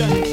Revolution.